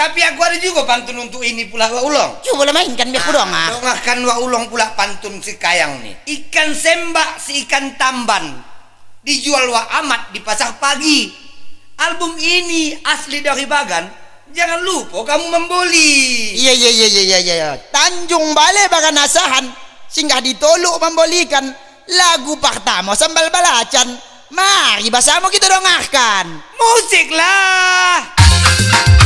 Tapi aku ada juga pantun untuk ini pula wa ulong. Coba boleh mainkan biar aku dong ah. ah. Dongakan wa ulong pula pantun si kayang nih. Ikan sembak si ikan tamban. Dijual wa amat di pasar pagi. Album ini asli dari Bagan. Jangan lupa kamu membeli. Iya iya iya iya iya iya. Tanjung Balai bagan asahan singgah di tolu membelikan lagu pertama sambal balacan. Mari bahasamu kita dongahkan. Musik lah.